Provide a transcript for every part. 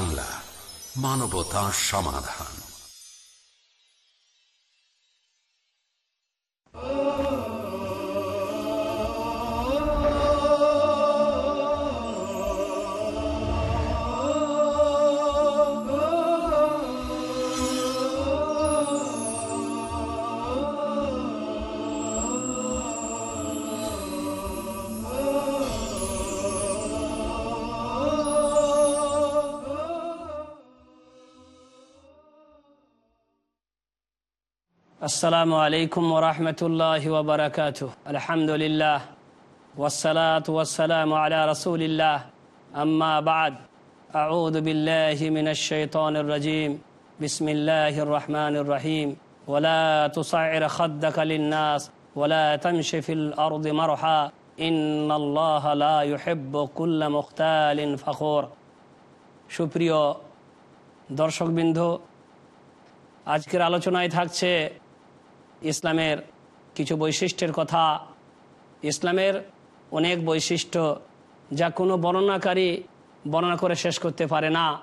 বাংলা মানবতা সমাধান। السلام عليكم ورحمة الله وبركاته الحمد لله والصلاة والسلام على رسول الله أما بعد أعوذ بالله من الشيطان الرجيم بسم الله الرحمن الرحيم ولا تصعر خدك للناس ولا تمش في الأرض مرحا إن الله لا يحب كل مختال فخور সুপ্রিয় দর্শকবৃন্দ আজকের আলোচনায় থাকছে ইসলামের কিছু বৈশিষ্ট্যের কথা, ইসলামের অনেক বৈশিষ্ট্য যা কোনো বর্ণনাকারী বর্ণনা করে শেষ করতে পারে না,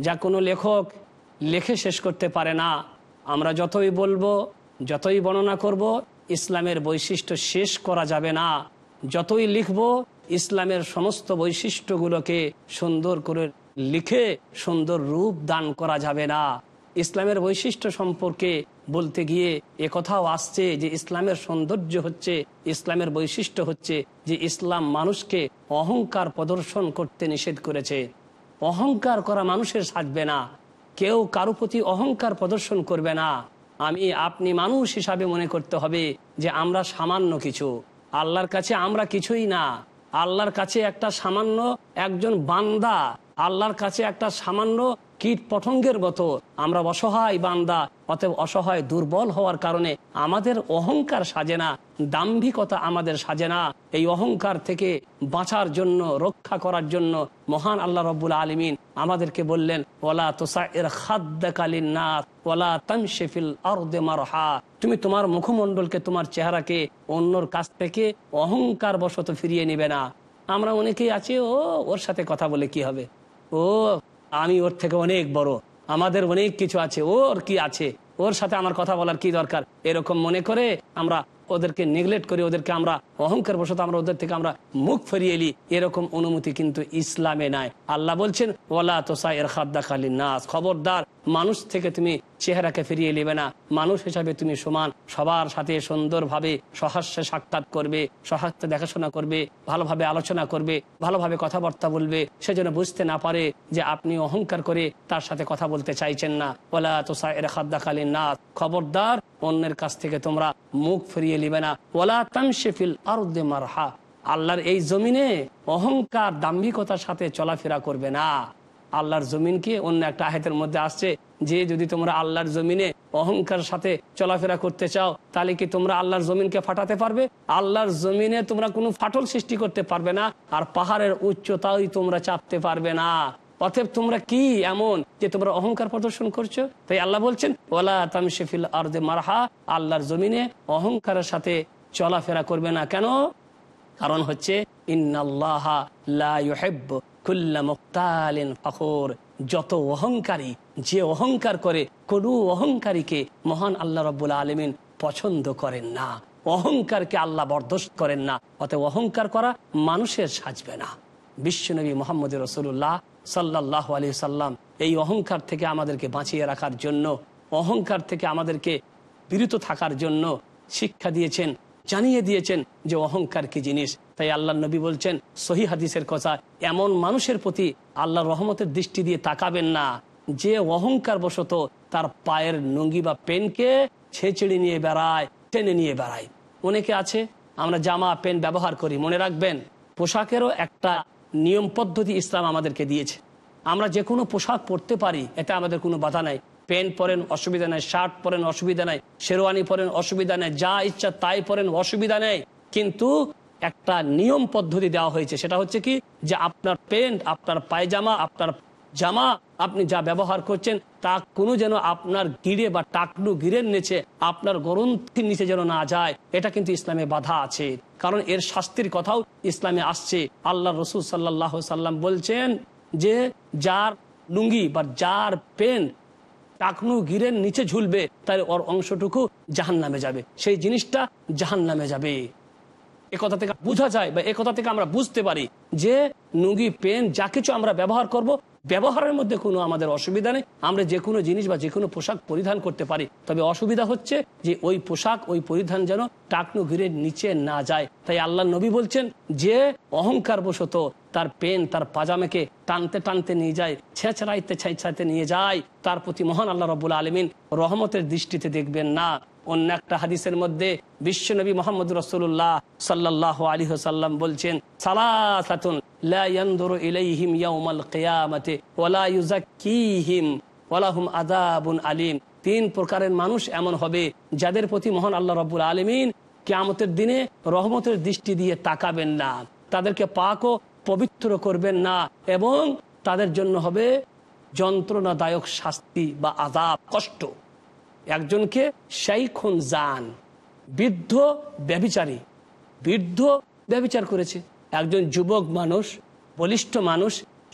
যা কোনো লেখক লেখে শেষ করতে পারে না। আমরা যতই বলব, যতই বর্ণনা করব, ইসলামের বৈশিষ্ট্য শেষ করা যাবে না। যতই লিখব, ইসলামের সমস্ত বৈশিষ্ট্যগুলোকে সুন্দর করে লিখে, সুন্দর রূপ দান করা যাবে না। ইসলামের বৈশিষ্ট্য সম্পর্কে বলতে গিয়ে কথাও আসছে যে ইসলামের সৌন্দর্য হচ্ছে, ইসলামের বৈশিষ্ট্য হচ্ছে যে ইসলাম মানুষকে অহংকার প্রদর্শন করতে নিষেধ করেছে। অহংকার করা মানুষের সাজবে না। কেউ কারও প্রতি অহংকার প্রদর্শন করবে না। আমি, আপনি মানুষ হিসাবে মনে করতে হবে যে আমরা সামান্য কিছু। আল্লাহর কাছে আমরা কিছুই না। আল্লাহর কাছে একটা সামান্য একজন বান্দা। আল্লাহর কাছে একটা সামান্য কীট পতঙ্গের মতো। আমরা অসহায় বান্দা, অতএব অসহায় দুর্বল হওয়ার কারণে আমাদের অহংকার সাজে না, দাম্ভিকতা আমাদের সাজে না। এই অহংকার থেকে বাঁচার জন্য, রক্ষা করার জন্য মহান আল্লাহ রব্বুল আলমিন আমাদেরকে বললেন ওলা তোসা এর খাদ্যাকালীন নাথ ওলা তামশেফিল আরদে মারহা। তুমি তোমার মুখমণ্ডলকে, তোমার চেহারাকে অন্যর কাছ থেকে অহংকার বশত ফিরিয়ে নিবে না। আমরা অনেকেই আছি, ও, ওর সাথে কথা বলে কি হবে? ও আমি ওর থেকে অনেক বড়। আমাদের অনেক কিছু আছে। ওর কি আছে? ওর সাথে আমার কথা বলার কি দরকার? এরকম মনে করে আমরা ওদেরকে নেগলেক্ট করি ওদেরকে আমরা অহংকার বসত আমরা ওদের থেকে আমরা মুখ ফেরিয়ে এলি এরকম অনুমতি কিন্তু ইসলামে নাই। আল্লাহ বলছেন ওলা তোসা এর খাদ্দা খালি নাস খবরদার মানুষ থেকে তুমি চেহারাকে ফিরিয়ে নেবে না। মানুষ হিসাবে তুমি সমান। সবার সাথে সুন্দরভাবে সহাস্যে সাক্ষাৎ করবে সহাস্যে দেখাশোনা করবে, ভালোভাবে আলোচনা করবে, ভালোভাবে কথাবার্তা বলবে। সে যেন বুঝতে না পারে যে আপনি অহংকার করে তার সাথে কথা বলতে চাইছেন না। ওলা তোসা এর খাদ্দা খালি নাস খবরদার, অন্যের কাছ থেকে তোমরা মুখ ফিরিয়ে নিবে না। ওলা তামশেফিল আরুদ্দে মারহা। আল্লাহর এই জমিনে অহংকার দাম্ভিকতার সাথে চলাফেরা করবে না। আল্লাহর জমিনকে অন্য একটা আহেতের মধ্যে আসছে, যে যদি তোমরা আল্লাহর জমিনে অহংকার সাথে চলাফেরা করতে চাও, তাহলে কি তোমরা আল্লাহর জমিনকে ফাটাতে পারবে? আল্লাহর জমিনে তোমরা কোনো ফাটল সৃষ্টি করতে পারবে না, আর পাহাড়ের উচ্চতাই তোমরা চাপতে পারবে না। অতএব তোমরা কি এমন যে তোমরা অহংকার প্রদর্শন করছ? তাই আল্লাহ বলছেন ওলা তামশেফিল আর্দে মারহা আল্লাহর জমিনে অহংকারের সাথে চলাফেরা করবে না। কেন? কারণ হচ্ছে যত অহংকারী, যে অহংকার করে, কোন অহংকারীকে মহান আল্লাহ রব্বুল আলমিন পছন্দ করেন না। অহংকারকে আল্লাহ বরদস্ত করেন না। অতএব অহংকার করা মানুষের সাজবে না। বিশ্বনবী মোহাম্মদ রসুল্লাহ সাল্লাহ আলি সাল্লাম এই অহংকার থেকে আমাদেরকে বাঁচিয়ে রাখার জন্য, অহংকার থেকে আমাদেরকে বিরত থাকার জন্য শিক্ষা দিয়েছেন। জানিয়ে দিয়েছেন যে অহংকার কি জিনিস? তাই আল্লাহ নবী বলছেন, সহি হাদিসের কথা, এমন মানুষের প্রতি আল্লাহ রহমতের দৃষ্টি দিয়ে তাকাবেন না। যে অহংকার বশত তার পায়ের নঙ্গি বা পেনকে ছেঁচড়ে নিয়ে বেড়ায়, টেনে নিয়ে বেড়ায়। অনেকে আছে, আমরা জামা পেন ব্যবহার করি, মনে রাখবেন, পোশাকেরও একটা নিয়ম পদ্ধতি ইসলাম আমাদেরকে দিয়েছে। আমরা যে কোনো পোশাক পরতে পারি, এটা আমাদের কোনো বাধা নাই। প্যান্ট পরেন, অসুবিধা নেই। শার্ট পরেন, অসুবিধা নেই। শেরওয়ানি পরেন, অসুবিধা নেই। যা ইচ্ছা তাই পরেন, অসুবিধা নেই। কিন্তু একটা নিয়ম পদ্ধতি দেওয়া হয়েছে। সেটা হচ্ছে কি? যে আপনার প্যান্ট আপনার পায়জামা, আপনার জামা, আপনি যা ব্যবহার করছেন, তা কোনো যেন আপনার গিরে বা টাকলু গিরের নিচে, আপনার গ্রন্থির নিচে যেন না যায়। এটা কিন্তু ইসলামে বাধা আছে। কারণ এর শাস্তির কথাও ইসলামে আসছে। আল্লাহ রসুল সাল্লাহ সাল্লাম বলছেন যে, যার লুঙ্গি বা যার পেন টাকনু গিরের নিচে ঝুলবে তার ওর অংশটুকু জাহান নামে যাবে। সেই জিনিসটা জাহান নামে যাবে কথা থেকে বোঝা যায় বা কথা থেকে আমরা বুঝতে পারি যে নুগি পেন যা কিছু আমরা ব্যবহার করব ব্যবহারের মধ্যে কোনো আমাদের অসুবিধা নেই। আমরা যে কোনো জিনিস বা যে কোনো পোশাক পরিধান করতে পারি। তবে অসুবিধা হচ্ছে যে ওই পোশাক, ওই পরিধান যেন টাকনু ঘিরের নিচে না যায়। তাই আল্লাহ নবী বলছেন, যে অহংকার বশত তার পেন, তার পাজামাকে টানতে টানতে নিয়ে যায়, ছেঁচড়াইতে ছেঁচাইতে নিয়ে যায়, তার প্রতি মহান আল্লাহ রবুল আলমিন রহমতের দৃষ্টিতে দেখবেন না। অন্য একটা হাদিসের মধ্যে বিশ্বনবী মোহাম্মদ রসুল্লাহ সাল্লাহ আলী সাল্লাম বলছেন আলিম। তিন প্রকারের মানুষ এমন হবে যাদের প্রতি মহান আল্লাহ রাব্বুল আলামিন কিয়ামতের দিনে রহমতের দৃষ্টি দিয়ে তাকাবেন না। তাদেরকে পাক ও পবিত্র করবেন না এবং তাদের জন্য হবে যন্ত্রণাদায়ক শাস্তি বা আযাব, কষ্ট। একজনকে শাইখুন জান, বৃদ্ধ ব্যভিচারী, বৃদ্ধ ব্যভিচার করেছে। একজন যুবক মানুষ, বলিষ্ঠ মানুষ,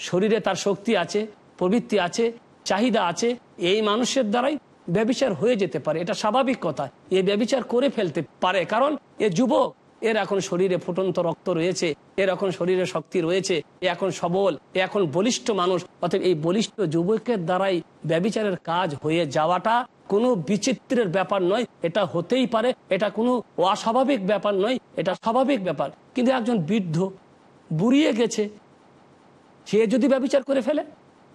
শরীরে তার শক্তি আছে, প্রবৃত্তি আছে, চাহিদা আছে, এই মানুষের দ্বারাই ব্যবিচার হয়ে যেতে পারে। এটা স্বাভাবিক কথা। এ ব্যবিচার করে ফেলতে পারে। কারণ এ যুবক, এর এখন শরীরে ফুটন্ত রক্ত রয়েছে, এর এখন শরীরে শক্তি রয়েছে, এ এখন সবল, এ এখন বলিষ্ঠ মানুষ। অর্থাৎ এই বলিষ্ঠ যুবকের দ্বারাই ব্যবিচারের কাজ হয়ে যাওয়াটা কোনো বিচিত্রের ব্যাপার নয়, এটা হতেই পারে, এটা কোনো অস্বাভাবিক ব্যাপার নয়, এটা স্বাভাবিক ব্যাপার। কিন্তু একজন বৃদ্ধ বুড়িয়ে গেছে, সে যদি ব্যবচার করে ফেলে,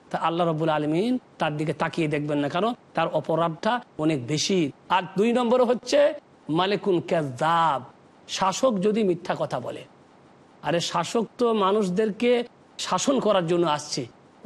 তা আল্লাহ রবুল আলমিন তার দিকে তাকিয়ে দেখবেন না, কারণ তার অপরাধটা অনেক বেশি। আর দুই নম্বর হচ্ছে, মালিকুন ক্যাজাব শাসক যদি মিথ্যা কথা বলে। আরে শাসক তো মানুষদেরকে শাসন করার জন্য আসছে,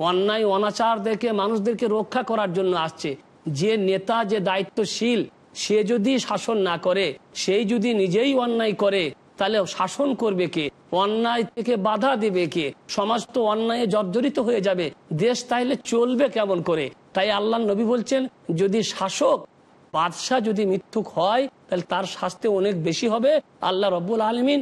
অন্যায়, অনাচারদেরকে মানুষদেরকে রক্ষা করার জন্য আসছে। যে নেতা যে দায়িত্বশীল, সে যদি শাসন না করে, সেই যদি নিজেই অন্যায় করে, তাহলে শাসন করবে কে? অন্যায় থেকে বাধা দেবে কে? সমাজ তো অন্যায় জর্জরিত হয়ে যাবে। দেশ তাইলে চলবে কেমন করে? তাই আল্লাহ নবী বলছেন, যদি শাসক বাদশাহ যদি মিথ্যুক হয়, তাহলে তার শাস্তি অনেক বেশি হবে। আল্লাহ রব্বুল আলমিন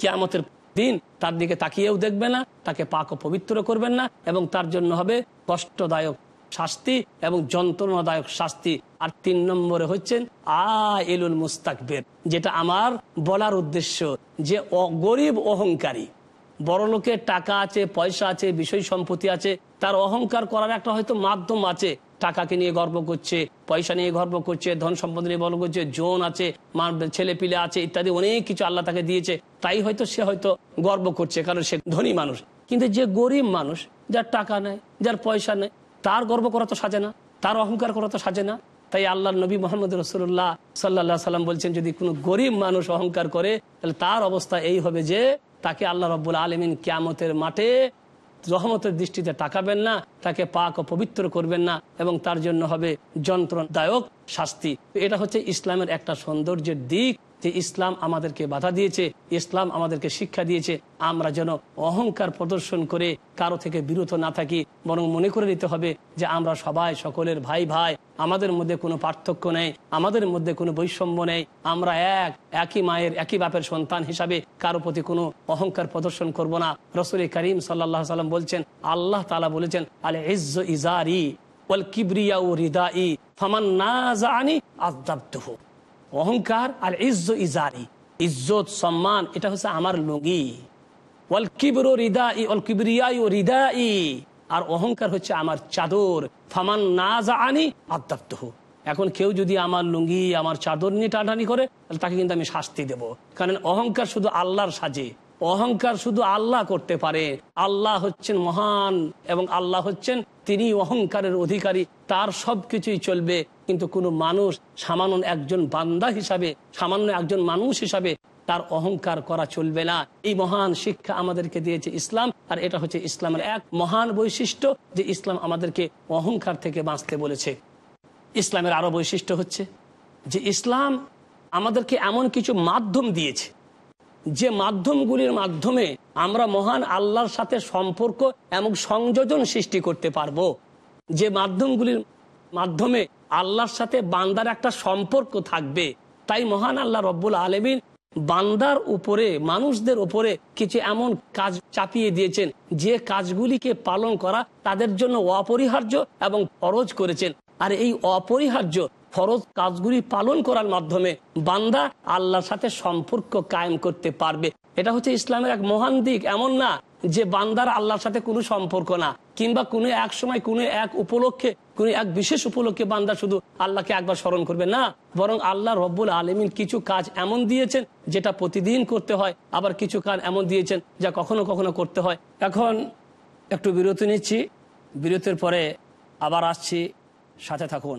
কিয়ামতের দিন তার দিকে তাকিয়েও দেখবে না, তাকে পাক ও পবিত্র করবেন না এবং তার জন্য হবে কষ্টদায়ক শাস্তি এবং যন্ত্রণাদায়ক শাস্তি। আর তিন নম্বরে হচ্ছেন আ মুস্তাকবের, যেটা আমার বলার উদ্দেশ্য যে গরিব অহংকারী, বড় লোকের টাকা আছে, পয়সা আছে, বিষয় সম্পত্তি আছে, তার অহংকার করার একটা হয়তো মাধ্যম আছে। টাকাকে নিয়ে গর্ব করছে, পয়সা নিয়ে গর্ব করছে, ধন সম্পদ নিয়ে গর্ব করছে জোন আছে ছেলে পিলে আছে ইত্যাদি অনেক কিছু আল্লাহ তাকে দিয়েছে। তাই হয়তো সে হয়তো গর্ব করছে, কারণ সে ধনী মানুষ। কিন্তু যে গরিব মানুষ, যার টাকা নেই, যার পয়সা নেই তার গর্ব করা তো সাজে না, তার অহংকার করা তো সাজে না। তাই আল্লাহ নবী মোহাম্মদ রসুল্লাহ সাল্লাহ সাল্লাম বলছেন, যদি কোনো গরিব মানুষ অহংকার করে, তাহলে তার অবস্থা এই হবে যে, তাকে আল্লাহ রব্বুল আলমিন ক্যামতের মাঠে রহমতের দৃষ্টিতে তাকাবেন না, তাকে পাক ও পবিত্র করবেন না, এবং তার জন্য হবে যন্ত্রণাদায়ক শাস্তি। এটা হচ্ছে ইসলামের একটা সৌন্দর্যের দিক। যে ইসলাম আমাদেরকে বাধা দিয়েছে, ইসলাম আমাদেরকে শিক্ষা দিয়েছে, আমরা যেন অহংকার প্রদর্শন করে কারও থেকে বিরত না থাকি, বরং মনে করে নিতে হবে যে আমরা সবাই সকলের ভাই ভাই, আমাদের মধ্যে কোনো পার্থক্য নেই, আমাদের মধ্যে কোনো বৈষম্য নেই, আমরা এক, একই মায়ের, একই বাপের সন্তান হিসাবে কারও প্রতি কোনো অহংকার প্রদর্শন করব না। রসুল করিম সাল্লাহ সাল্লাম বলছেন, আল্লাহ তালা বলেছেন, আলে ইজ ইজারি ওয়াল কিবরিয়া ও রিদা ই ফামান না জানি আদাব্দহ অহংকার আর ইজ্জ ইজারি। ইজ্জত, সম্মান, এটা হচ্ছে আমার লুঙ্গি। ওয়াল কিবর রিদা ই ও ই আর অহংকার হচ্ছে আমার চাদর। না এখন কেউ যদি আমার লুঙ্গি, আমার চাদর নিয়ে টাটানি করে, তাহলে তাকে কিন্তু আমি শাস্তি দেব। কারণ অহংকার শুধু আল্লাহর সাজে। অহংকার শুধু আল্লাহ করতে পারে। আল্লাহ হচ্ছেন মহান এবং আল্লাহ হচ্ছেন তিনি অহংকারের অধিকারী। তার সবকিছুই চলবে। কিন্তু কোনো মানুষ সামান্য একজন বান্দা হিসাবে, সামান্য একজন মানুষ হিসাবে তার অহংকার করা চলবে না। এই মহান শিক্ষা আমাদেরকে দিয়েছে ইসলাম, আর এটা হচ্ছে ইসলামের এক মহান বৈশিষ্ট্য যে ইসলাম আমাদেরকে অহংকার থেকে বাঁচতে বলেছে। ইসলামের আরও বৈশিষ্ট্য হচ্ছে যে ইসলাম আমাদেরকে এমন কিছু মাধ্যম দিয়েছে, যে মাধ্যমগুলির মাধ্যমে আমরা মহান আল্লাহর সাথে সম্পর্ক এবং সংযোজন সৃষ্টি করতে পারব। যে মাধ্যমগুলির মাধ্যমে আল্লাহর সাথে বান্দার একটা সম্পর্ক থাকবে। তাই মহান আল্লাহ রব্বুল আলমিন বান্দার উপরে, মানুষদের উপরে কিছু এমন কাজ চাপিয়ে দিয়েছেন, যে কাজগুলিকে পালন করা তাদের জন্য অপরিহার্য এবং ফরজ করেছেন। আর এই অপরিহার্য, ফরজ কাজগুলি পালন করার মাধ্যমে বান্দা আল্লাহর সাথে সম্পর্ক কায়েম করতে পারবে। এটা হচ্ছে ইসলামের এক মহান দিক, এমন না যে বান্দার আল্লাহর সাথে কোনো সম্পর্ক না, কিংবা কোনো এক সময় কোনো এক উপলক্ষে, কোনো এক বিশেষ উপলক্ষে বান্দা শুধু আল্লাহকে একবার স্মরণ করবে। না, বরং আল্লাহ রব্বুল আলমিন কিছু কাজ এমন দিয়েছেন যেটা প্রতিদিন করতে হয়, আবার কিছু কাজ এমন দিয়েছেন যা কখনো কখনো করতে হয়। এখন একটু বিরতি নিচ্ছি, বিরতির পরে আবার আসছি, সাথে থাকুন।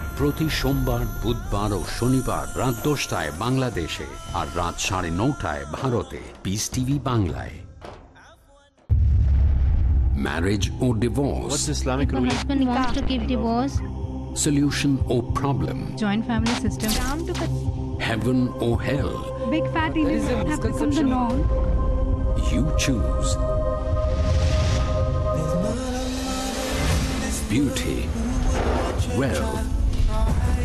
প্রতি সোমবার বুধবার ও শনিবার রাত দশটায় বাংলাদেশে আর রাত সাড়ে নটায় ভারতে পিস টিভি বাংলায় marriage O divorce What's the Islamic The ruling? husband wants to give divorce. Solution O problem joint family system. Heaven ও hell big fat elites have become the norm. you choose beauty wealth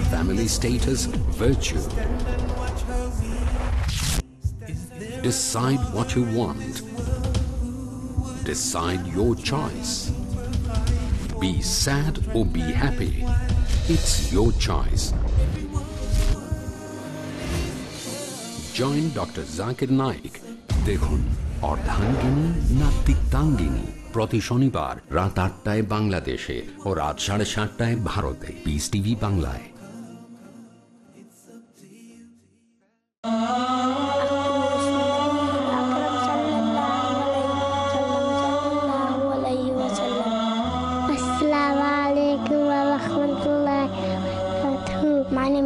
family status virtue decide what you want decide your choice be sad or be happy it's your choice join doctor Zakir Naik দেখুন অর্ধাঙ্গিনী না তিক্তাঙ্গিনী প্রতি শনিবার রাত আটটায় বাংলাদেশে ও রাত সাড়ে সাতটায় ভারতে পিস টিভি বাংলায়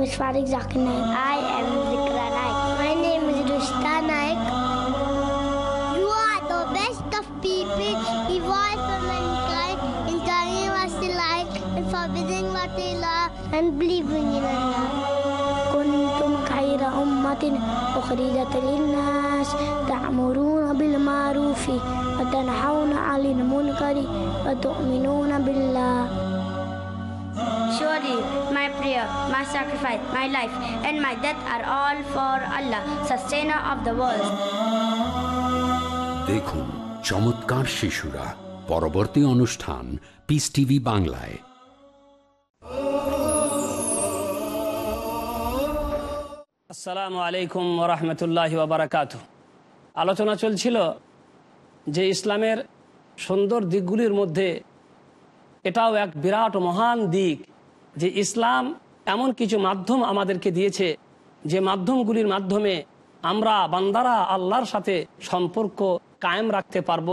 name is Farid Zakir. I am Zikra Naik. My name is Rushta Naik. You are the best of people, evolved for mankind, in telling us to like and forbidding what they love and believing in Allah. كنتم خير أمة أخرجت للناس تأمرون بالمعروف وتنحون عن المنكر وتؤمنون بالله prayer, my sacrifice, my life, and my death are all for Allah, sustainer of the world. দেখুন চমৎকার শিশুরা পরবর্তী অনুষ্ঠান piece TV বাংলায় আসসালামু আলাইকুম ওরহমতুল্লাহ বারাকাত আলোচনা চলছিল যে ইসলামের সুন্দর দিকগুলির মধ্যে এটাও এক বিরাট মহান দিক যে ইসলাম এমন কিছু মাধ্যম আমাদেরকে দিয়েছে, যে মাধ্যমগুলির মাধ্যমে আমরা বান্দারা আল্লাহর সাথে সম্পর্ক কায়েম রাখতে পারব।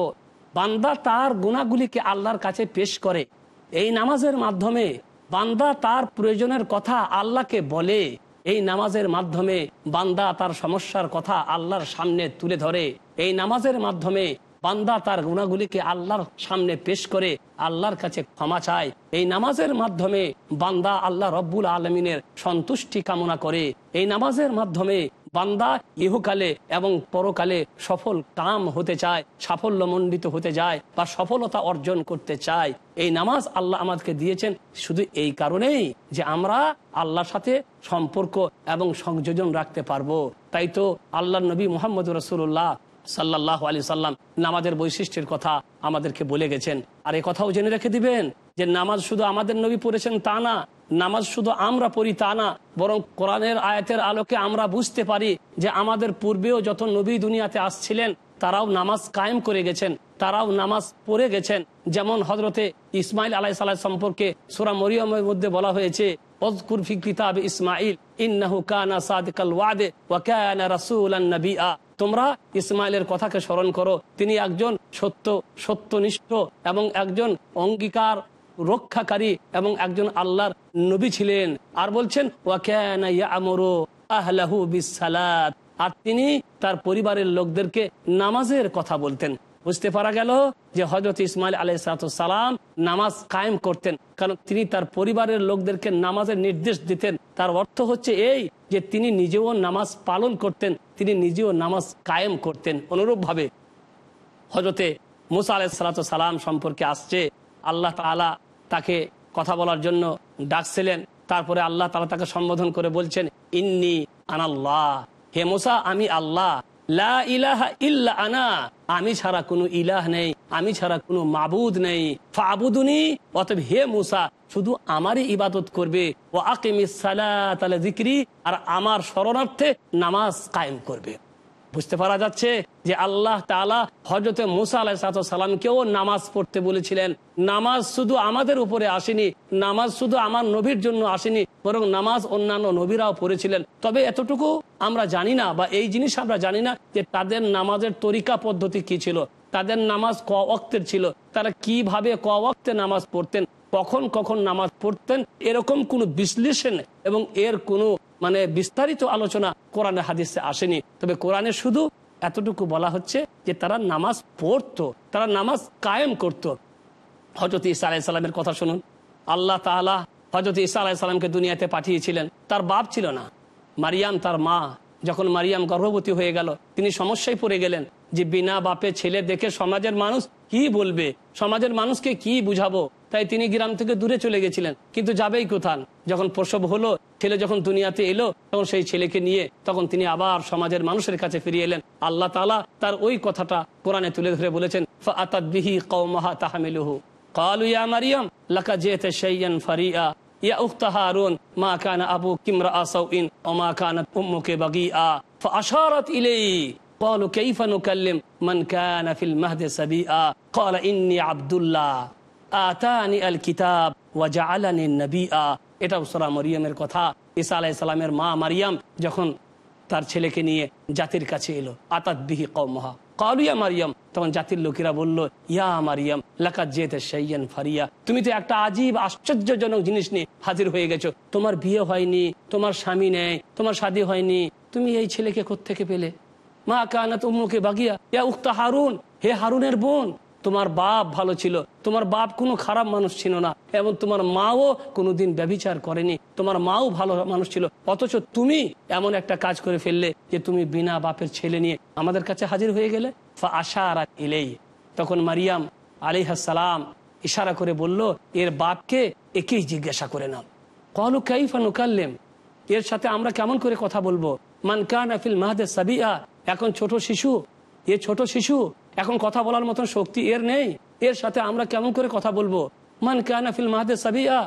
বান্দা তার গুণাগুলিকে আল্লাহর কাছে পেশ করে। এই নামাজের মাধ্যমে বান্দা তার প্রয়োজনের কথা আল্লাহকে বলে। এই নামাজের মাধ্যমে বান্দা তার সমস্যার কথা আল্লাহর সামনে তুলে ধরে। এই নামাজের মাধ্যমে বান্দা তার গুণাগুলিকে আল্লাহর সামনে পেশ করে আল্লাহর কাছে ক্ষমা চায়। এই নামাজের মাধ্যমে বান্দা আল্লাহ রব্বুল আলমিনের সন্তুষ্টি কামনা করে। এই নামাজের মাধ্যমে বান্দা ইহকালে এবং পরকালে সফল কাম হতে চায় সাফল্য মণ্ডিত হতে যায় বা সফলতা অর্জন করতে চায়। এই নামাজ আল্লাহ আমাদেরকে দিয়েছেন শুধু এই কারণেই যে আমরা আল্লাহর সাথে সম্পর্ক এবং সংযোজন রাখতে পারব। তাই তো আল্লাহ নবী মোহাম্মদ রসুল্লাহ সাল্লাহ আলি সাল্লাম নামাজের বৈশিষ্ট্যের কথা আমাদেরকে বলে গেছেন। আর এই কথাও জেনে রেখে দিবেন যে নামাজ শুধু আমাদের নবী পড়েছেন তা না, নামাজ শুধু আমরা পড়ি তা না, বরং কোরআনের আয়াতের আলোকে আমরা বুঝতে পারি যে আমাদের পূর্বেও যত নবী দুনিয়াতে আসছিলেন, তারাও নামাজ কায়েম করে গেছেন, তারাও নামাজ পড়ে গেছেন। যেমন হজরতে ইসমাইল আলাই সাল্লাহ সম্পর্কে সুরা মরিয়মের মধ্যে বলা হয়েছে অজকুর ফি কিতাব ইসমাইল ইন্নাহু কানা সাদিকাল ওয়াদে, ওয়া কানা রাসূলান নাবিয়া। তোমরা ইসমাইলের কথাকে স্মরণ করো। তিনি একজন সত্য, সত্যনিষ্ঠ এবং একজন অঙ্গীকার রক্ষাকারী এবং একজন আল্লাহর নবী ছিলেন। আর বলছেন আর তিনি তার পরিবারের লোকদেরকে নামাজের কথা বলতেন। বুঝতে পারা গেল যে হজরত ইসমাইল আলাইসালাম নামাজ কায়েম করতেন। কারণ তিনি তার পরিবারের লোকদেরকে নামাজের নির্দেশ দিতেন। তার অর্থ হচ্ছে এই যে তিনি নিজেও নামাজ পালন করতেন, তিনি নিজেও নামাজ কায়েম করতেন। অনুরূপভাবে হজরতে মুসা আলাইসালাত সালাম সম্পর্কে আসছে, আল্লাহ তালা তাকে কথা বলার জন্য ডাকছিলেন। তারপরে আল্লাহ তালা তাকে সম্বোধন করে বলছেন, ইন্নি আনাল্লাহ। হে মুসা, আমি আল্লাহ। লা ইলাহা আমি ছাড়া কোনো ইলাহ নেই, আমি ছাড়া কোনো মাবুদ নেই। ফাবুদুনি, অতএব হে মুসা, শুধু আমারই ইবাদত করবে। ও আকিমিস সালাত তালে জিক্রি আর আমার শরণার্থে নামাজ কায়েম করবে। বুঝতে পারা যাচ্ছে যে আল্লাহ তালা হজরতে মুসা আলাহ সালামকেও নামাজ পড়তে বলেছিলেন। নামাজ শুধু আমাদের উপরে আসেনি, নামাজ শুধু আমার নবীর জন্য আসেনি, বরং নামাজ অন্যান্য নবীরাও পড়েছিলেন। তবে এতটুকু আমরা জানি না বা এই জিনিস আমরা জানি না যে তাদের নামাজের তরিকা পদ্ধতি কি ছিল, তাদের নামাজ ক অক্তের ছিল, তারা কীভাবে ক অক্তে নামাজ পড়তেন, কখন কখন নামাজ পড়তেন, এরকম কোনো বিশ্লেষণ এবং এর কোনো মানে বিস্তারিত আলোচনা কোরআনে হাদিসে আসেনি। তবে কোরআনে শুধু এতটুকু বলা হচ্ছে যে তারা নামাজ পড়তো, তারা নামাজ কায়েম করত। হজরত ইসা আলাইসাল্লামের কথা শুনুন। আল্লাহ তালা হজরত ইসা আলাইসাল্লামকে দুনিয়াতে পাঠিয়েছিলেন। তার বাপ ছিল না। মারিয়াম তার মা, যখন মারিয়াম গর্ভবতী হয়ে গেল, তিনি সমস্যায় পড়ে গেলেন যে বিনা বাপে ছেলে দেখে সমাজের মানুষ কি বলবে? সমাজের মানুষকে কি বুঝাবো? তাই তিনি গ্রাম থেকে দূরে চলে গেছিলেন, কিন্তু যাবেই কোথান? যখন প্রসব হলো, ছেলে যখন দুনিয়াতে এলো, তখন সেই ছেলেকে নিয়ে তখন তিনি আবার সমাজের মানুষের কাছে ফিরিয়ে এলেন। আল্লাহ তালা তার ওই কথাটা কোরআনে তুলে ধরে বলেছেন ফাতাদিহি ইয়া قالوا كيف نكلم من كان في المهد سبيئا قال إني عبد الله آتاني الكتاب وجعلني النبيا এটা সুরা মরিয়মের কথা ঈসা আলাইসালামের মা মারিয়াম যখন তার ছেলেকে নিয়ে জাতির কাছে এলো আতাত বিহি কৌমহা কালুয়া মারিয়াম তখন জাতির লোকেরা বলল ইয়া মারিয়াম লাকাত যেতে সাইয়ান ফারিয়া তুমি তো একটা আজীব আশ্চর্যজনক জিনিস নিয়ে হাজির হয়ে গেছো তোমার বিয়ে হয়নি তোমার স্বামী নেই তোমার শাদী হয়নি তুমি এই ছেলেকে কোত্থেকে পেলে মা কানাত উম্মুকে বাগিয়া, ইয়া উক্তা হারুন, হে হারুনের বোন, তোমার বাপ ভালো ছিল, তোমার বাপ কোনো খারাপ মানুষ ছিল না, এবং তোমার মাও কোনোদিন ব্যবিচার করেনি, তোমার মাও ভালো মানুষ ছিল, অথচ তুমি এমন একটা কাজ করে ফেললে যে তুমি বিনা বাপের ছেলে নিয়ে আমাদের কাছে হাজির হয়ে গেলে? আশা আর এলেই তখন মারিয়াম আলিহাসালাম ইশারা করে বলল, এর বাপকে একেই জিজ্ঞাসা করে নাও। কলু কাইফা নুকাল্লেম। এর সাথে আমরা কেমন করে কথা বলব? মান কান আফিল মাহাদে সাবিয়া এখন ছোট শিশু, এ ছোট শিশু, এখন কথা বলার মতন শক্তি এর নেই। এর সাথে আমরা কেমন করে কথা বলব? মান কান আফিল মাহাদে সাবিয়া।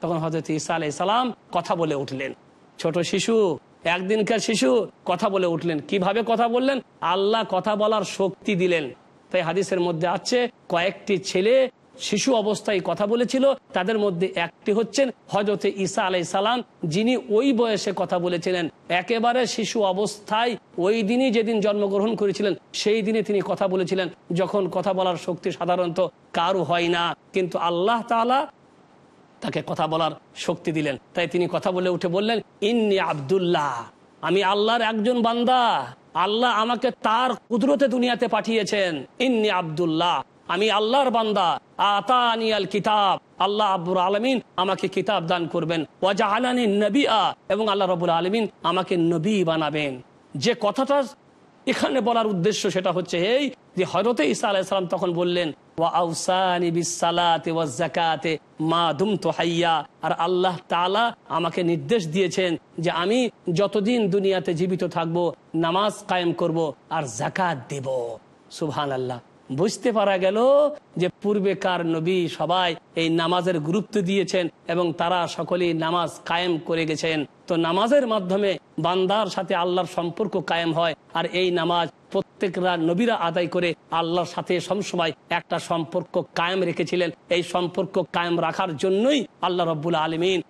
তখন হজরত ইসা আলাই সালাম কথা বলে উঠলেন। ছোট শিশু, একদিনকার শিশু, কথা বলে উঠলেন। কীভাবে কথা বললেন? আল্লাহ কথা বলার শক্তি দিলেন। তাই হাদিসের মধ্যে আছে, কয়েকটি ছেলে শিশু অবস্থায় কথা বলেছিল। তাদের মধ্যে একটি হচ্ছেন হজরতে ঈসা আলাই সালাম, যিনি ওই বয়সে কথা বলেছিলেন। একেবারে শিশু অবস্থায় ওই দিনই যেদিন জন্মগ্রহণ করেছিলেন, সেই দিনে তিনি কথা বলেছিলেন, যখন কথা বলার শক্তি সাধারণত কারও হয় না। কিন্তু আল্লাহ তালা তাকে কথা বলার শক্তি দিলেন। তাই তিনি কথা বলে উঠে বললেন, ইন্নি আবদুল্লাহ, আমি আল্লাহর একজন বান্দা। আল্লাহ আমাকে তার কুদরতে দুনিয়াতে পাঠিয়েছেন। ইন্নি আবদুল্লাহ আমি আল্লাহর বান্দা। আতানি আল কিতাব। আল্লাহ আব্বুর আলমিন আমাকে কিতাব দান করবেন। ওয়াজা আলানি নবী এবং আল্লাহ রবুল আলমিন আমাকে নবী বানাবেন। যে কথাটা এখানে বলার উদ্দেশ্য সেটা হচ্ছে এই যে হজরতে ইসা আলাইসালাম তখন বললেন আর আল্লাহ তালা আমাকে নির্দেশ দিয়েছেন যে আমি যতদিন দুনিয়াতে জীবিত থাকব, নামাজ কায়েম করব আর জাকাত দেব। সুবহান আল্লাহ বুঝতে পারা গেল যে পূর্বেকার নবী সবাই এই নামাজের গুরুত্ব দিয়েছেন এবং তারা সকলেই নামাজ কায়েম করে গেছেন। তো নামাজের মাধ্যমে বান্দার সাথে আল্লাহর সম্পর্ক কায়েম হয় আর এই নামাজ প্রত্যেকরা নবীরা আদায় করে আল্লাহর সাথে সবসময় একটা সম্পর্ক কায়েম রেখেছিলেন। এই সম্পর্ক কায়েম রাখার জন্যই আল্লাহ রব্বুল আলমিন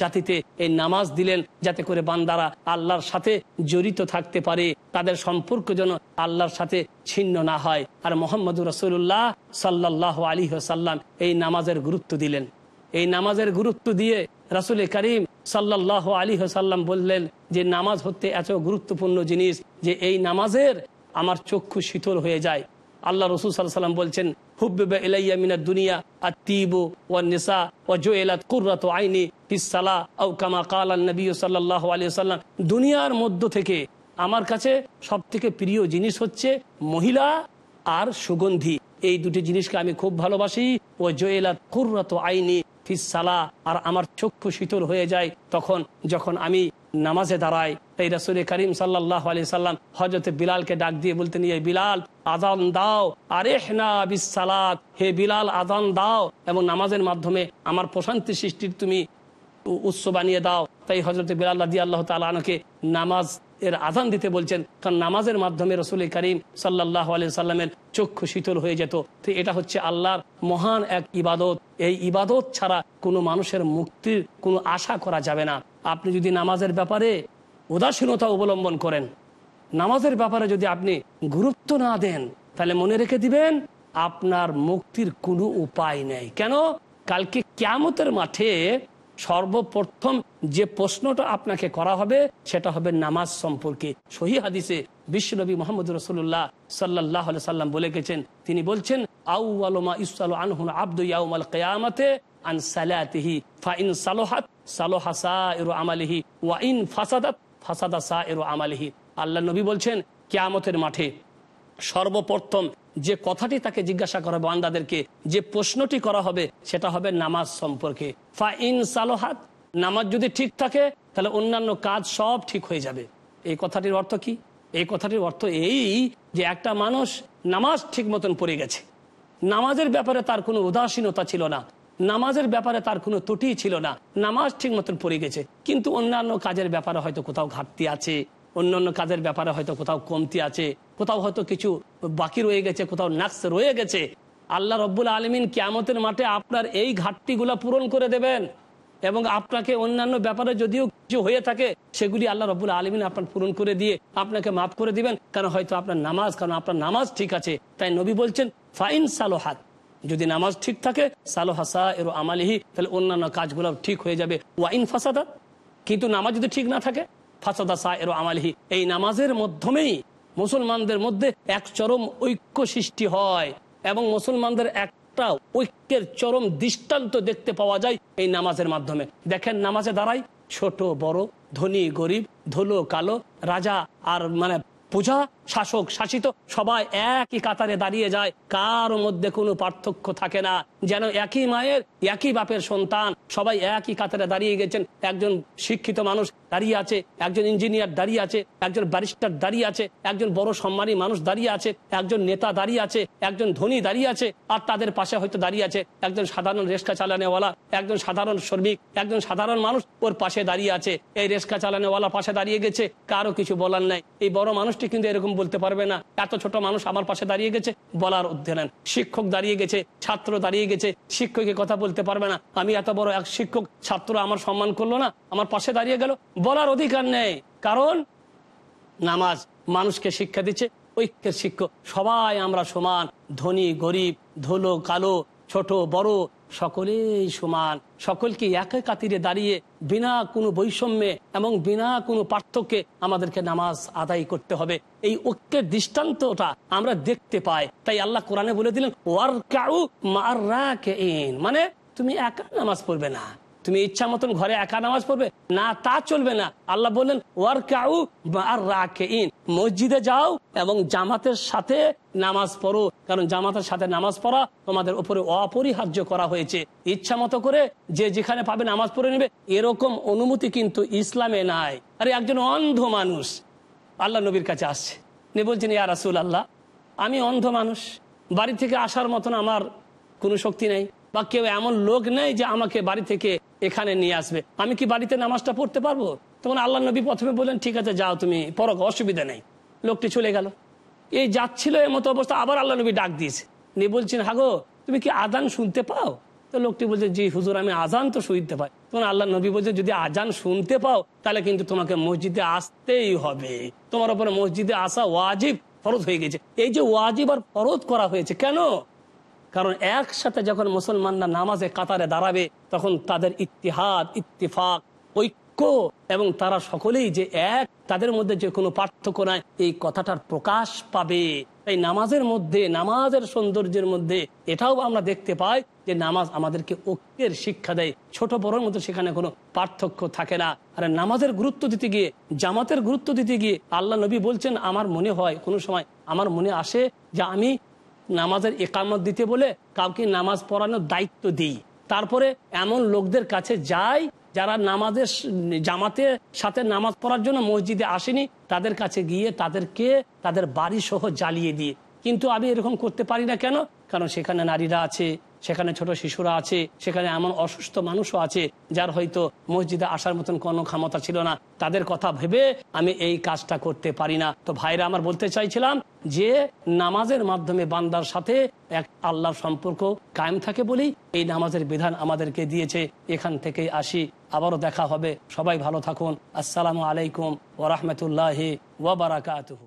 জাতিতে এই নামাজ দিলেন যাতে করে বান্দারা আল্লাহর সাথে জড়িত থাকতে পারে, তাদের সম্পর্ক যেন আল্লাহর সাথে ছিন্ন না হয়। আর মোহাম্মদ রসুল্লাহ সাল্লাহ আলী সাল্লাম এই নামাজের গুরুত্ব দিলেন। এই নামাজের গুরুত্ব দিয়ে রাসুল করিম সাল্লাহ আলী সাল্লাম বললেন যে, নামাজ হতে এত গুরুত্বপূর্ণ জিনিস যে, এই নামাজের আমার চক্ষু শীতল হয়ে যায়। আল্লাহ রসুল সাল্লাম বলছেন হুব্বে ইলাইয়া মিনাদ দুনিয়া আর তিবু ও নিসা ও জোয়েলাত কুর্রাত আইনি ফিসালা ও কামা কালান নবী সাল্লাহ আলী সাল্লাম দুনিয়ার মধ্য থেকে আমার কাছে সব থেকে প্রিয় জিনিস হচ্ছে মহিলা আর সুগন্ধি। এই দুটি জিনিসকে আমি খুব ভালোবাসি। ও জোয়েলাত কুর্রাত আইনি ফিসালা আর আমার চক্ষু শীতল হয়ে যায় তখন, যখন আমি নামাজে দাঁড়ায়। তাই রাসুল করিম সাল্লাহ আলি সাল্লাম হজরত বিলালকে ডাক দিয়ে বলতেন এই বিলাল আদান দাও। আরে না বিসালাত হে বিলাল আদান দাও। এবং নামাজের মাধ্যমে আমার প্রশান্তি সৃষ্টির তুমি উৎস বানিয়ে দাও। তাই হজরত বিলাল রাদি আল্লাহ তালাকে নামাজ এর আজান দিতে বলছেন, কারণ নামাজের মাধ্যমে রসুল করিম সাল্লাহ সাল্লামের চক্ষু শীতল হয়ে যেত। তো এটা হচ্ছে আল্লাহর মহান এক ইবাদত। এই ইবাদত ছাড়া কোনো মানুষের মুক্তির কোনো আশা করা যাবে না। আপনি যদি নামাজের ব্যাপারে উদাসীনতা অবলম্বন করেন, নামাজের ব্যাপারে যদি আপনি গুরুত্ব না দেন, তাহলে মনে রেখে দিবেন, আপনার মুক্তির কোনো উপায় নেই। কেন? কালকে ক্যামতের মাঠে সর্বপ্রথম যে প্রশ্নটা আপনাকে করা হবে, সেটা হবে নামাজ সম্পর্কে। সহি হাদিসে বিশ্বনবী মোহাম্মদ রসুল্লাহ সাল্লাহ সাল্লাম বলে গেছেন, তিনি বলছেন আউ আলমা ইসাল আনহুল আব্দু ইয়াউমাল কেয়ামতে আন সালাতিহি, ফা সালোহাত আল্লাহ নবী বলছেন, কিয়ামতের মাঠে সর্বপ্রথম যে কথাটি তাকে জিজ্ঞাসা করা হবে বান্দাদেরকে, যে প্রশ্নটি করা হবে, সেটা হবে নামাজ সম্পর্কে। ফা ইন সালোহাত, নামাজ যদি ঠিক থাকে, তাহলে অন্যান্য কাজ সব ঠিক হয়ে যাবে। এই কথাটির অর্থ কি? এই কথাটির অর্থ এই যে একটা মানুষ নামাজ ঠিক মতন পড়ে গেছে। নামাজের ব্যাপারে তার কোনো উদাসীনতা ছিল না। নামাজের ব্যাপারে তার কোনো ত্রুটি ছিল না। নামাজ ঠিক মতন পড়ে গেছে। কিন্তু অন্যান্য কাজের ব্যাপারে হয়তো কোথাও ঘাটতি আছে। অন্যান্য কাজের ব্যাপারে হয়তো কোথাও কমতি আছে। কোথাও হয়তো কিছু বাকি রয়ে গেছে, কোথাও নাকস রয়ে গেছে। আল্লাহ রব্বুল আলমিন কিয়ামতের মাঠে আপনার এই ঘাটতিগুলো পূরণ করে দেবেন। এবং আপনাকে অন্যান্য ব্যাপারে যদিও কিছু হয়ে থাকে, সেগুলি আল্লাহ রব্বুল আলমিন আপনার পূরণ করে দিয়ে আপনাকে মাফ করে দিবেন। কারণ হয়তো আপনার নামাজ, কারণ আপনার নামাজ ঠিক আছে। তাই নবী বলছেন, ফাইন সালোহাত। যদি নামাজ ঠিক থাকে, সালো হাসা এর আমালিহি, তাহলে অন্যান্য কাজগুলো ঠিক হয়ে যাবে। ওয়াইন ফাসাদা, কিন্তু নামাজ যদি ঠিক না থাকে, ফাসাদা সা এর আমালিহি। এই নামাজের মাধ্যমেই মুসলমানদের মধ্যে এক চরম ঐক্য সৃষ্টি হয় এবং মুসলমানদের একটা ঐক্যের চরম দৃষ্টান্ত দেখতে পাওয়া যায় এই নামাজের মাধ্যমে। দেখেন নামাজে দাঁড়াই, ছোট, বড়, ধনী, গরিব, ধুলো, কালো, রাজা আর মানে পূজা শাসক শাসিত সবাই একই কাতারে দাঁড়িয়ে যায়। কার মধ্যে কোনো পার্থক্য থাকে না। যেন একই মায়ের, একই বাপের সন্তান, সবাই একই কাতারে দাঁড়িয়ে গেছেন। একজন শিক্ষিত মানুষ দাঁড়িয়ে আছে, একজন ইঞ্জিনিয়ার দাঁড়িয়ে আছে, একজন ব্যারিস্টার দাঁড়িয়ে আছে, একজন বড় সম্মানী মানুষ দাঁড়িয়ে আছে, একজন নেতা দাঁড়িয়ে আছে, একজন ধনী দাঁড়িয়ে আছে, আর তাদের পাশে হয়তো দাঁড়িয়ে আছে একজন সাধারণ রেস্কা চালানেওয়ালা, একজন সাধারণ শ্রমিক, একজন সাধারণ মানুষ ওর পাশে দাঁড়িয়ে আছে। এই রেস্কা চালানেওয়ালা পাশে দাঁড়িয়ে গেছে, কারও কিছু বলার নাই। এই বড় মানুষটি কিন্তু এরকম বলতে পারবে না। এত ছোট মানুষ আমার পাশে দাঁড়িয়ে গেছে, বলার অধ্যয়ন শিক্ষক দাঁড়িয়ে গেছে, ছাত্র দাঁড়িয়ে গেছে শিক্ষকের কথা বলতে পারবে না। আমি এত বড় এক শিক্ষক, ছাত্র আমার সম্মান করল না, আমার পাশে দাঁড়িয়ে গেল, বলার অধিকার নেই। কারণ নামাজ মানুষকে শিক্ষা দিচ্ছে, ঐক্যের শিক্ষক। সবাই আমরা সমান, ধনী, গরিব, ধুলো, কালো, ছোট, বড় সকলেই সমান, সকলকে একে কাতিরে দাঁড়িয়ে বিনা কোনো বৈষম্যে এবং বিনা কোনো পার্থক্যে আমাদেরকে নামাজ আদায় করতে হবে। এই ঐক্যের দৃষ্টান্তটা আমরা দেখতে পাই। তাই আল্লাহ কোরআনে বলে দিলেন ওয়ার কাউ মার মানে তুমি একা নামাজ পড়বে না। তুমি ইচ্ছা মতন ঘরে একা নামাজ পড়বে? না, তা চলবে না। আল্লাহ বললেন ওয়ার কাউ আর রাখে ইন মসজিদে যাও এবং জামাতের সাথে নামাজ পড়ো। কারণ জামাতের সাথে নামাজ পড়া তোমাদের উপরে অপরিহার্য করা হয়েছে। ইচ্ছা মতো করে যে যেখানে পাবে নামাজ পড়ে নেবে। এরকম অনুমতি কিন্তু ইসলামে নাই। আরে, একজন অন্ধ মানুষ আল্লাহ নবীর কাছে আসছে। নে বলছেন, ইয়া রাসুল আল্লাহ আমি অন্ধ মানুষ। বাড়ি থেকে আসার মতন আমার কোনো শক্তি নেই বা কেউ এমন লোক নেই যে আমাকে বাড়ি থেকে এখানে নিয়ে আসবে। আমি কি বাড়িতে নামাজটা পড়তে পারব? তখন আল্লাহ নবী প্রথমে বললেন, ঠিক আছে, যাও তুমি, পড়ো, অসুবিধা নেই। লোকটি চলে গেল। এই যাচ্ছিল এর মতো অবস্থা, আবার আল্লাহ নবী ডাক দিয়েছে। নিয়ে বলছেন, হাগো, তুমি কি আজান শুনতে পাও? তো লোকটি বলছে, জি হুজুর, আমি আজান তো শুনতে পাই। তখন আল্লাহ নবী বলছে যদি আজান শুনতে পাও, তাহলে কিন্তু তোমাকে মসজিদে আসতেই হবে। তোমার উপরে মসজিদে আসা ওয়াজিব ফরজ হয়ে গেছে। এই যে ওয়াজিব আর ফরজ করা হয়েছে, কেন? কারণ একসাথে যখন মুসলমানরা নামাজে কাতারে দাঁড়াবে, তখন তাদের ইতিহাদ ইত্তিফাক, ঐক্য এবং তারা সকলেই যে এক, তাদের মধ্যে যে কোনো পার্থক্য নাই, এই কথাটার প্রকাশ পাবে। এই নামাজের মধ্যে, নামাজের সৌন্দর্যের মধ্যে এটাও আমরা দেখতে পাই যে নামাজ আমাদেরকে ঐক্যের শিক্ষা দেয়। ছোট বড়োর মধ্যে সেখানে কোনো পার্থক্য থাকে না। আর নামাজের গুরুত্ব দিতে গিয়ে, জামাতের গুরুত্ব দিতে গিয়ে আল্লাহ নবী বলছেন, আমার মনে হয়, কোনো সময় আমার মনে আসে যে আমি নামাজের একামত দিতে বলে কাউকে নামাজ পড়ানোর দায়িত্ব দিই। তারপরে এমন লোকদের কাছে যাই যারা নামাজের জামাতে সাথে নামাজ পড়ার জন্য মসজিদে আসেনি, তাদের কাছে গিয়ে তাদেরকে, তাদের বাড়ি সহ জ্বালিয়ে দিয়ে কিন্তু আমি এরকম করতে পারি না কেন? কারণ সেখানে নারীরা আছে সেখানে ছোট শিশুরা আছে, সেখানে এমন অসুস্থ মানুষও আছে যার হয়তো মসজিদে আসার মতন কোনো ক্ষমতা ছিল না। তাদের কথা ভেবে আমি এই কাজটা করতে পারি না। তো ভাইরা, আমার বলতে চাইছিলাম যে নামাজের মাধ্যমে বান্দার সাথে এক আল্লাহর সম্পর্ক কায়েম থাকে বলেই এই নামাজের বিধান আমাদেরকে দিয়েছে। এখান থেকেই আসি। আবারও দেখা হবে। সবাই ভালো থাকুন। আসসালামু আলাইকুম ওরহমতুল্লাহ ওবরাকাতুহু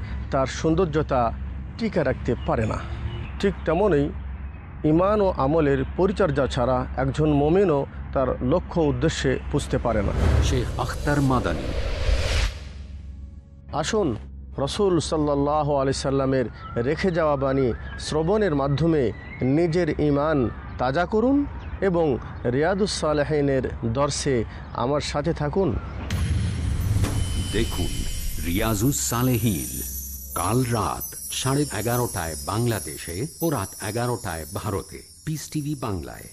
তার সৌন্দর্যতা টিকে রাখতে পারে না। ঠিক তেমনই ইমান ও আমলের পরিচর্যা ছাড়া একজন মমিনও তার লক্ষ্য উদ্দেশ্যে পুষতে পারে না। শেখ আখতার মাদানী। আসুন রসুল সাল্লাহ আলি সাল্লামের রেখে যাওয়া বাণী শ্রবণের মাধ্যমে নিজের ইমান তাজা করুন এবং রিয়াদুসালেহিনের দর্শে আমার সাথে থাকুন। দেখুন রিয়াজুস সালেহীন। কাল রাত সাড়ে এগারোটায় বাংলাদেশে ও রাত এগারোটায় ভারতে। পিস টিভি বাংলায়।